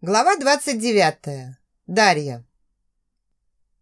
Глава 29. Дарья.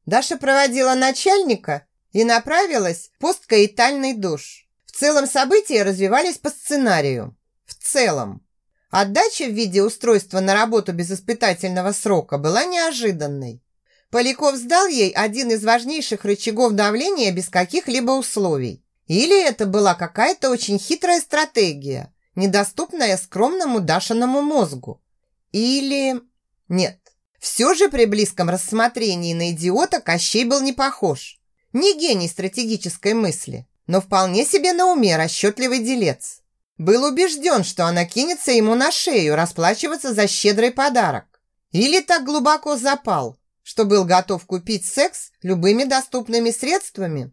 Даша проводила начальника и направилась в посткаитальный душ. В целом события развивались по сценарию. В целом. Отдача в виде устройства на работу без испытательного срока была неожиданной. Поляков сдал ей один из важнейших рычагов давления без каких-либо условий. Или это была какая-то очень хитрая стратегия, недоступная скромному Дашиному мозгу. Или... Нет. Все же при близком рассмотрении на идиота Кощей был не похож. Не гений стратегической мысли, но вполне себе на уме расчетливый делец. Был убежден, что она кинется ему на шею расплачиваться за щедрый подарок. Или так глубоко запал, что был готов купить секс любыми доступными средствами.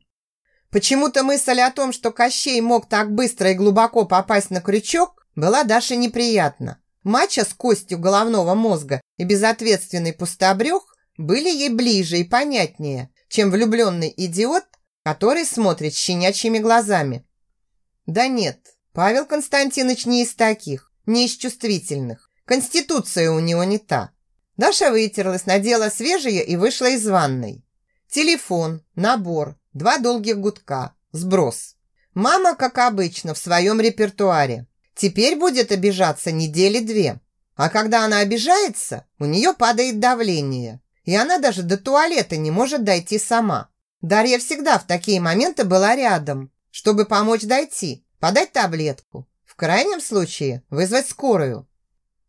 Почему-то мысль о том, что Кощей мог так быстро и глубоко попасть на крючок, была Даше неприятна. Мача с костью головного мозга и безответственный пустобрех были ей ближе и понятнее, чем влюбленный идиот, который смотрит щенячьими глазами. Да нет, Павел Константинович не из таких, не из чувствительных. Конституция у него не та. Даша вытерлась, надела свежее и вышла из ванной. Телефон, набор, два долгих гудка, сброс. Мама, как обычно, в своем репертуаре. Теперь будет обижаться недели две. А когда она обижается, у нее падает давление. И она даже до туалета не может дойти сама. Дарья всегда в такие моменты была рядом, чтобы помочь дойти, подать таблетку. В крайнем случае вызвать скорую.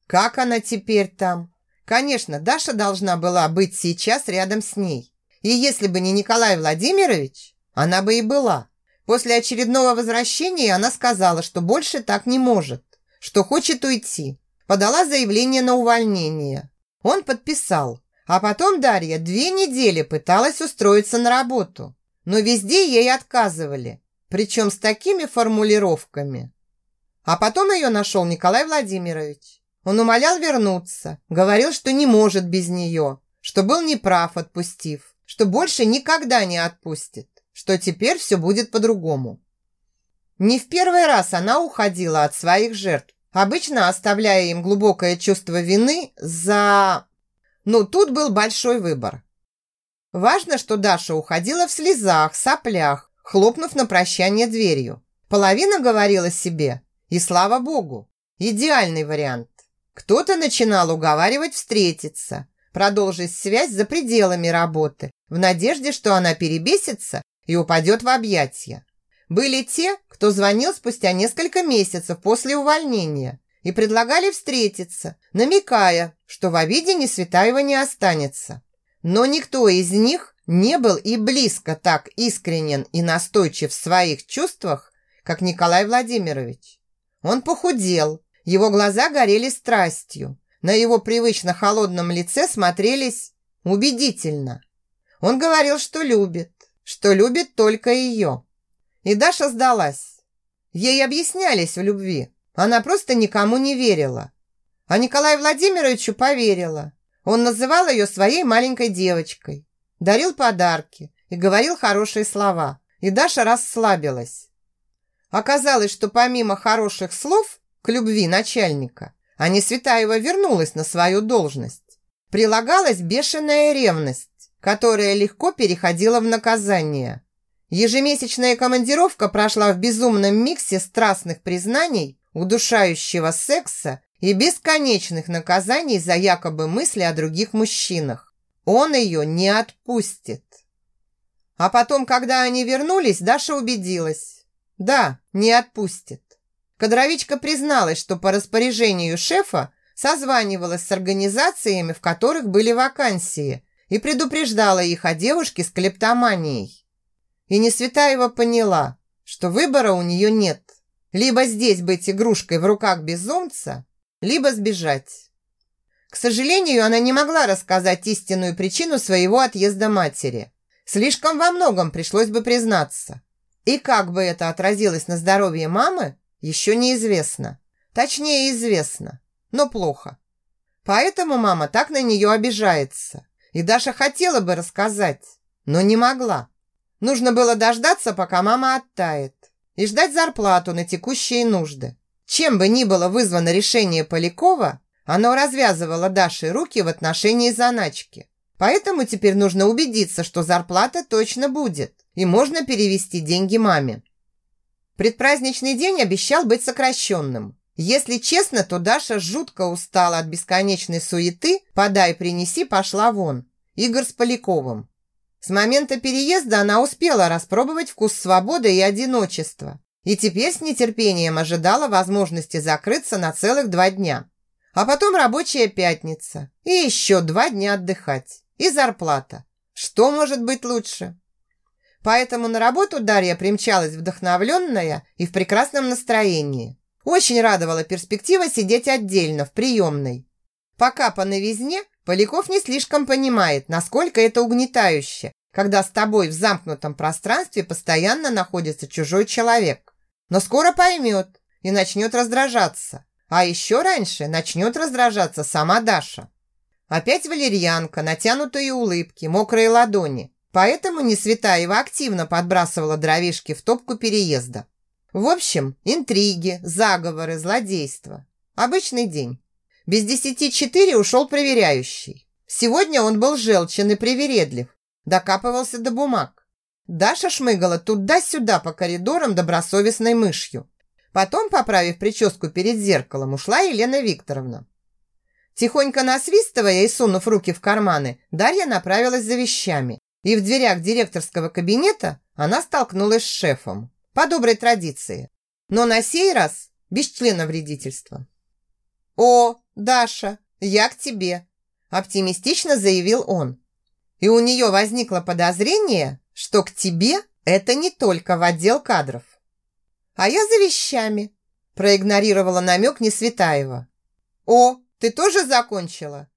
Как она теперь там? Конечно, Даша должна была быть сейчас рядом с ней. И если бы не Николай Владимирович, она бы и была. После очередного возвращения она сказала, что больше так не может, что хочет уйти. Подала заявление на увольнение. Он подписал. А потом Дарья две недели пыталась устроиться на работу. Но везде ей отказывали. Причем с такими формулировками. А потом ее нашел Николай Владимирович. Он умолял вернуться. Говорил, что не может без нее. Что был неправ, отпустив. Что больше никогда не отпустит что теперь все будет по-другому. Не в первый раз она уходила от своих жертв, обычно оставляя им глубокое чувство вины за... Ну, тут был большой выбор. Важно, что Даша уходила в слезах, соплях, хлопнув на прощание дверью. Половина говорила себе, и слава богу, идеальный вариант. Кто-то начинал уговаривать встретиться, продолжить связь за пределами работы, в надежде, что она перебесится и упадет в объятия. Были те, кто звонил спустя несколько месяцев после увольнения и предлагали встретиться, намекая, что в обиде Несветаева не останется. Но никто из них не был и близко так искренен и настойчив в своих чувствах, как Николай Владимирович. Он похудел, его глаза горели страстью, на его привычно холодном лице смотрелись убедительно. Он говорил, что любит, что любит только ее. И Даша сдалась. Ей объяснялись в любви. Она просто никому не верила. А Николаю Владимировичу поверила. Он называл ее своей маленькой девочкой. Дарил подарки и говорил хорошие слова. И Даша расслабилась. Оказалось, что помимо хороших слов к любви начальника, а Несветаева вернулась на свою должность. Прилагалась бешеная ревность которая легко переходила в наказание. Ежемесячная командировка прошла в безумном миксе страстных признаний, удушающего секса и бесконечных наказаний за якобы мысли о других мужчинах. Он ее не отпустит. А потом, когда они вернулись, Даша убедилась. Да, не отпустит. Кадровичка призналась, что по распоряжению шефа созванивалась с организациями, в которых были вакансии, и предупреждала их о девушке с клептоманией. И Несветаева поняла, что выбора у нее нет. Либо здесь быть игрушкой в руках безумца, либо сбежать. К сожалению, она не могла рассказать истинную причину своего отъезда матери. Слишком во многом пришлось бы признаться. И как бы это отразилось на здоровье мамы, еще неизвестно. Точнее, известно, но плохо. Поэтому мама так на нее обижается. И Даша хотела бы рассказать, но не могла. Нужно было дождаться, пока мама оттает, и ждать зарплату на текущие нужды. Чем бы ни было вызвано решение Полякова, Оно развязывало Даше руки в отношении заначки. Поэтому теперь нужно убедиться, что зарплата точно будет, и можно перевести деньги маме. Предпраздничный день обещал быть сокращенным. Если честно, то Даша жутко устала от бесконечной суеты «подай, принеси, пошла вон». Игорь с Поляковым. С момента переезда она успела распробовать вкус свободы и одиночества. И теперь с нетерпением ожидала возможности закрыться на целых два дня. А потом рабочая пятница. И еще два дня отдыхать. И зарплата. Что может быть лучше? Поэтому на работу Дарья примчалась вдохновленная и в прекрасном настроении. Очень радовала перспектива сидеть отдельно в приемной. Пока по новизне Поляков не слишком понимает, насколько это угнетающе, когда с тобой в замкнутом пространстве постоянно находится чужой человек. Но скоро поймет и начнет раздражаться. А еще раньше начнет раздражаться сама Даша. Опять валерьянка, натянутые улыбки, мокрые ладони. Поэтому Несветаева активно подбрасывала дровишки в топку переезда. В общем, интриги, заговоры, злодейства. Обычный день. Без десяти четыре ушел проверяющий. Сегодня он был желчен и привередлив. Докапывался до бумаг. Даша шмыгала туда-сюда по коридорам добросовестной мышью. Потом, поправив прическу перед зеркалом, ушла Елена Викторовна. Тихонько насвистывая и сунув руки в карманы, Дарья направилась за вещами. И в дверях директорского кабинета она столкнулась с шефом. По доброй традиции. Но на сей раз без члена вредительства. «О, Даша, я к тебе!» Оптимистично заявил он. И у нее возникло подозрение, что к тебе это не только в отдел кадров. «А я за вещами», проигнорировала намек Несветаева. «О, ты тоже закончила?»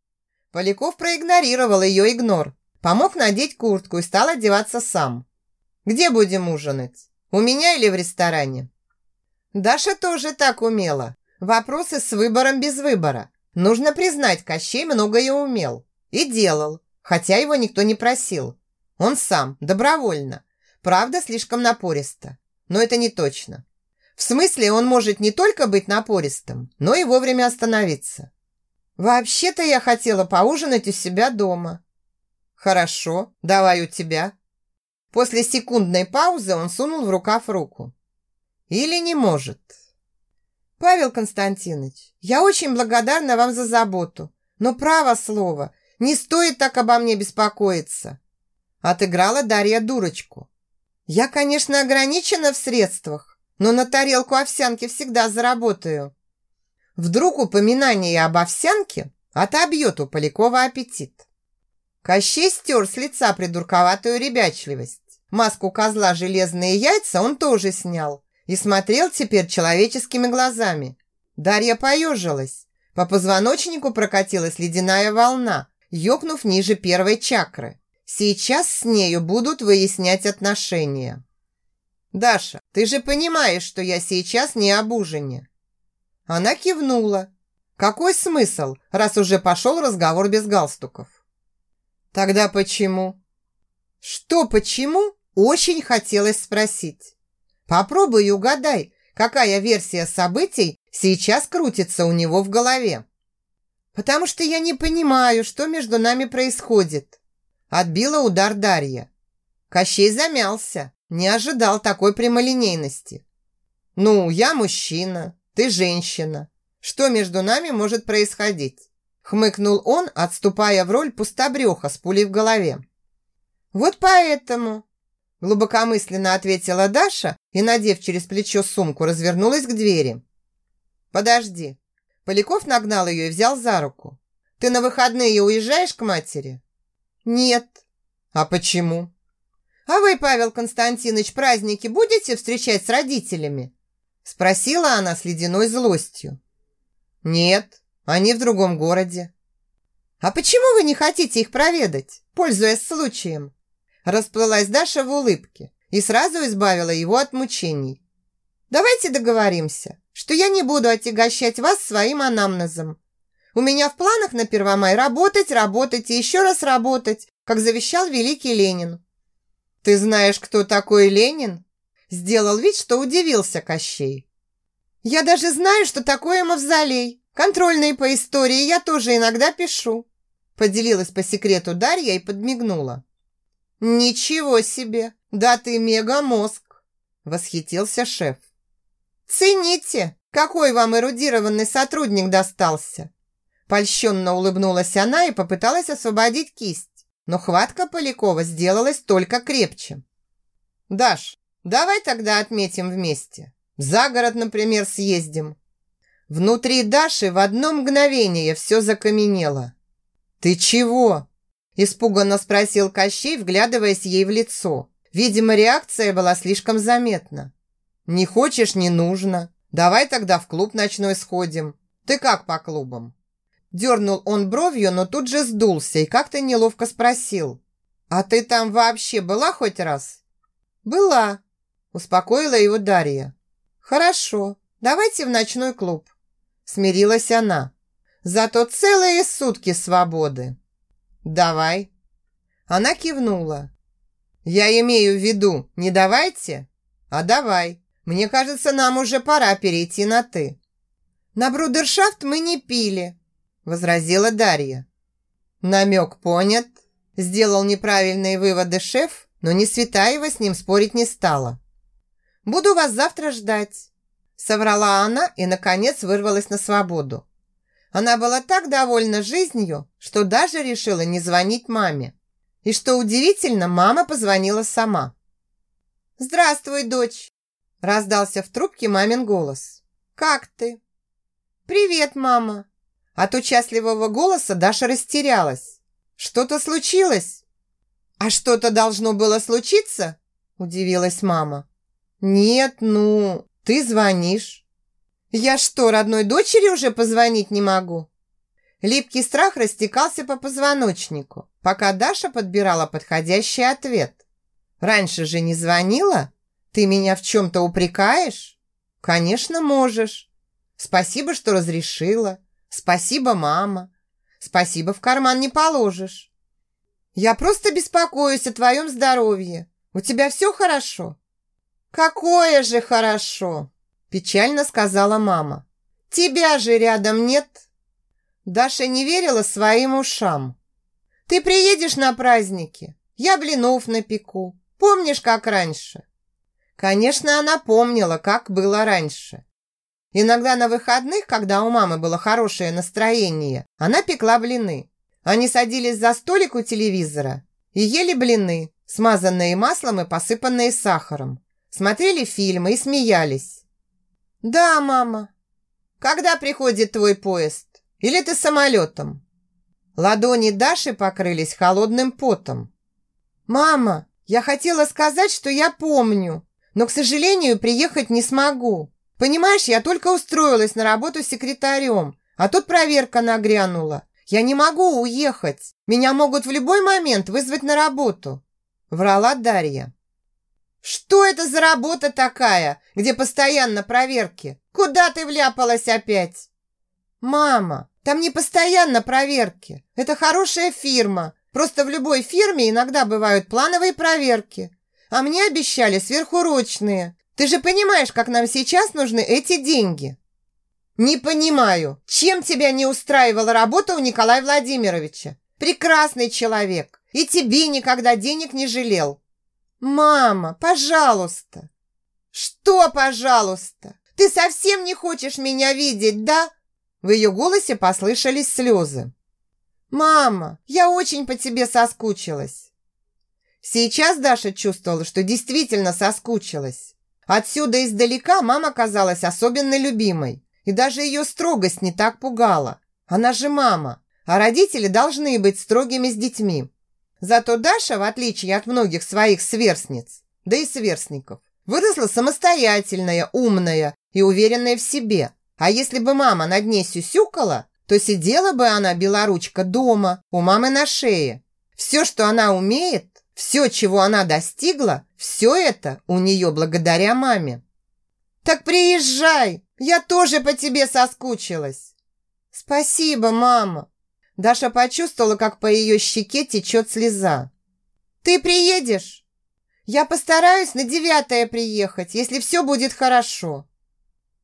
Поляков проигнорировал ее игнор, помог надеть куртку и стал одеваться сам. «Где будем ужинать? У меня или в ресторане?» Даша тоже так умела. Вопросы с выбором без выбора. Нужно признать, Кощей многое умел. И делал, хотя его никто не просил. Он сам, добровольно. Правда, слишком напористо. Но это не точно. В смысле, он может не только быть напористым, но и вовремя остановиться. «Вообще-то я хотела поужинать у себя дома». «Хорошо, давай у тебя». После секундной паузы он сунул в рукав руку. «Или не может». «Павел Константинович, я очень благодарна вам за заботу, но право слово, не стоит так обо мне беспокоиться». Отыграла Дарья дурочку. «Я, конечно, ограничена в средствах, но на тарелку овсянки всегда заработаю». Вдруг упоминание об овсянке отобьет у Полякова аппетит. Кощей стер с лица придурковатую ребячливость. Маску козла «Железные яйца» он тоже снял и смотрел теперь человеческими глазами. Дарья поежилась. По позвоночнику прокатилась ледяная волна, ёкнув ниже первой чакры. Сейчас с нею будут выяснять отношения. «Даша, ты же понимаешь, что я сейчас не об ужине?» Она кивнула. Какой смысл, раз уже пошел разговор без галстуков? Тогда почему? Что почему? Очень хотелось спросить. Попробуй угадай, какая версия событий сейчас крутится у него в голове. Потому что я не понимаю, что между нами происходит. Отбила удар Дарья. Кощей замялся, не ожидал такой прямолинейности. Ну, я мужчина, ты женщина. Что между нами может происходить?» Хмыкнул он, отступая в роль пустобреха с пулей в голове. «Вот поэтому...» Глубокомысленно ответила Даша и, надев через плечо сумку, развернулась к двери. «Подожди». Поляков нагнал ее и взял за руку. «Ты на выходные уезжаешь к матери?» «Нет». «А почему?» «А вы, Павел Константинович, праздники будете встречать с родителями?» Спросила она с ледяной злостью. «Нет, они в другом городе». «А почему вы не хотите их проведать, пользуясь случаем?» Расплылась Даша в улыбке и сразу избавила его от мучений. «Давайте договоримся, что я не буду отягощать вас своим анамнезом. У меня в планах на Первомай работать, работать и еще раз работать, как завещал великий Ленин». «Ты знаешь, кто такой Ленин?» Сделал вид, что удивился Кощей. «Я даже знаю, что такое мавзолей. Контрольные по истории я тоже иногда пишу. Поделилась по секрету Дарья и подмигнула. Ничего себе! Да ты мегамозг! Восхитился шеф. Цените, какой вам эрудированный сотрудник достался. Польщенно улыбнулась она и попыталась освободить кисть, но хватка Полякова сделалась только крепче. «Даш, давай тогда отметим вместе. За город, например, съездим. Внутри Даши в одно мгновение все закаменело. «Ты чего?» – испуганно спросил Кощей, вглядываясь ей в лицо. Видимо, реакция была слишком заметна. «Не хочешь – не нужно. Давай тогда в клуб ночной сходим. Ты как по клубам?» Дернул он бровью, но тут же сдулся и как-то неловко спросил. «А ты там вообще была хоть раз?» «Была», – успокоила его Дарья. «Хорошо, давайте в ночной клуб» смирилась она. Зато целые сутки свободы. Давай. Она кивнула. Я имею в виду, не давайте, а давай. Мне кажется, нам уже пора перейти на «ты». На брудершафт мы не пили, возразила Дарья. Намек понят. Сделал неправильные выводы шеф, но не Светаева с ним спорить не стала. Буду вас завтра ждать. Соврала она и, наконец, вырвалась на свободу. Она была так довольна жизнью, что даже решила не звонить маме. И что удивительно, мама позвонила сама. «Здравствуй, дочь!» Раздался в трубке мамин голос. «Как ты?» «Привет, мама!» От участливого голоса Даша растерялась. «Что-то случилось?» «А что-то должно было случиться?» Удивилась мама. «Нет, ну, ты звонишь. Я что, родной дочери уже позвонить не могу? Липкий страх растекался по позвоночнику, пока Даша подбирала подходящий ответ. Раньше же не звонила? Ты меня в чем-то упрекаешь? Конечно, можешь. Спасибо, что разрешила. Спасибо, мама. Спасибо, в карман не положишь. Я просто беспокоюсь о твоем здоровье. У тебя все хорошо? «Какое же хорошо!» – печально сказала мама. «Тебя же рядом нет!» Даша не верила своим ушам. «Ты приедешь на праздники? Я блинов напеку. Помнишь, как раньше?» Конечно, она помнила, как было раньше. Иногда на выходных, когда у мамы было хорошее настроение, она пекла блины. Они садились за столик у телевизора и ели блины, смазанные маслом и посыпанные сахаром. Смотрели фильмы и смеялись. «Да, мама. Когда приходит твой поезд? Или ты самолетом?» Ладони Даши покрылись холодным потом. «Мама, я хотела сказать, что я помню, но, к сожалению, приехать не смогу. Понимаешь, я только устроилась на работу секретарем, а тут проверка нагрянула. Я не могу уехать. Меня могут в любой момент вызвать на работу», – врала Дарья. «Что это за работа такая, где постоянно проверки? Куда ты вляпалась опять?» «Мама, там не постоянно проверки. Это хорошая фирма. Просто в любой фирме иногда бывают плановые проверки. А мне обещали сверхурочные. Ты же понимаешь, как нам сейчас нужны эти деньги?» «Не понимаю, чем тебя не устраивала работа у Николая Владимировича? Прекрасный человек. И тебе никогда денег не жалел. «Мама, пожалуйста!» «Что, пожалуйста? Ты совсем не хочешь меня видеть, да?» В ее голосе послышались слезы. «Мама, я очень по тебе соскучилась». Сейчас Даша чувствовала, что действительно соскучилась. Отсюда издалека мама казалась особенно любимой, и даже ее строгость не так пугала. Она же мама, а родители должны быть строгими с детьми. Зато Даша, в отличие от многих своих сверстниц, да и сверстников, выросла самостоятельная, умная и уверенная в себе. А если бы мама над ней сюсюкала, то сидела бы она, белоручка, дома, у мамы на шее. Все, что она умеет, все, чего она достигла, все это у нее благодаря маме. «Так приезжай! Я тоже по тебе соскучилась!» «Спасибо, мама!» Даша почувствовала, как по ее щеке течет слеза. «Ты приедешь?» «Я постараюсь на девятое приехать, если все будет хорошо».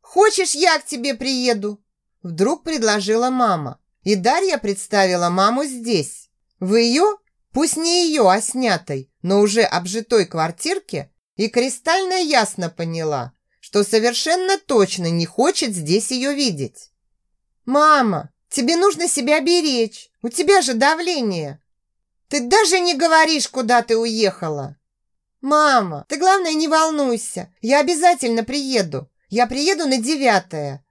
«Хочешь, я к тебе приеду?» Вдруг предложила мама. И Дарья представила маму здесь. В ее, пусть не ее, а снятой, но уже обжитой квартирке и кристально ясно поняла, что совершенно точно не хочет здесь ее видеть. «Мама, тебе нужно себя беречь, у тебя же давление. Ты даже не говоришь, куда ты уехала». «Мама, ты, главное, не волнуйся, я обязательно приеду. Я приеду на девятое.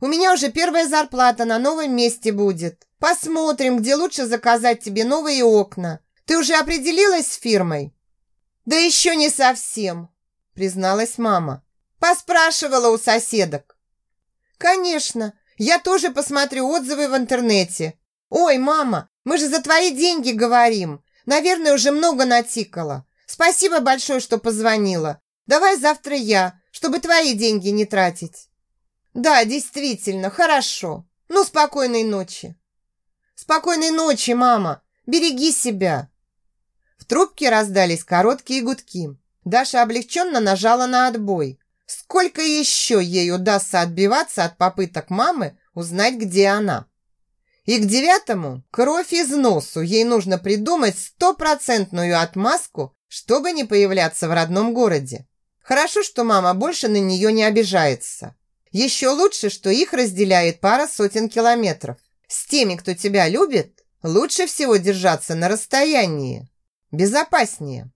У меня уже первая зарплата на новом месте будет. Посмотрим, где лучше заказать тебе новые окна. Ты уже определилась с фирмой?» «Да еще не совсем», призналась мама. «Поспрашивала у соседок». «Конечно, я тоже посмотрю отзывы в интернете. Ой, мама, мы же за твои деньги говорим. Наверное, уже много натикало. Спасибо большое, что позвонила. Давай завтра я, чтобы твои деньги не тратить». Да, действительно, хорошо. Ну, спокойной ночи. Спокойной ночи, мама. Береги себя. В трубке раздались короткие гудки. Даша облегченно нажала на отбой. Сколько еще ей удастся отбиваться от попыток мамы узнать, где она? И к девятому кровь из носу ей нужно придумать стопроцентную отмазку, чтобы не появляться в родном городе. Хорошо, что мама больше на нее не обижается. Еще лучше, что их разделяет пара сотен километров. С теми, кто тебя любит, лучше всего держаться на расстоянии. Безопаснее.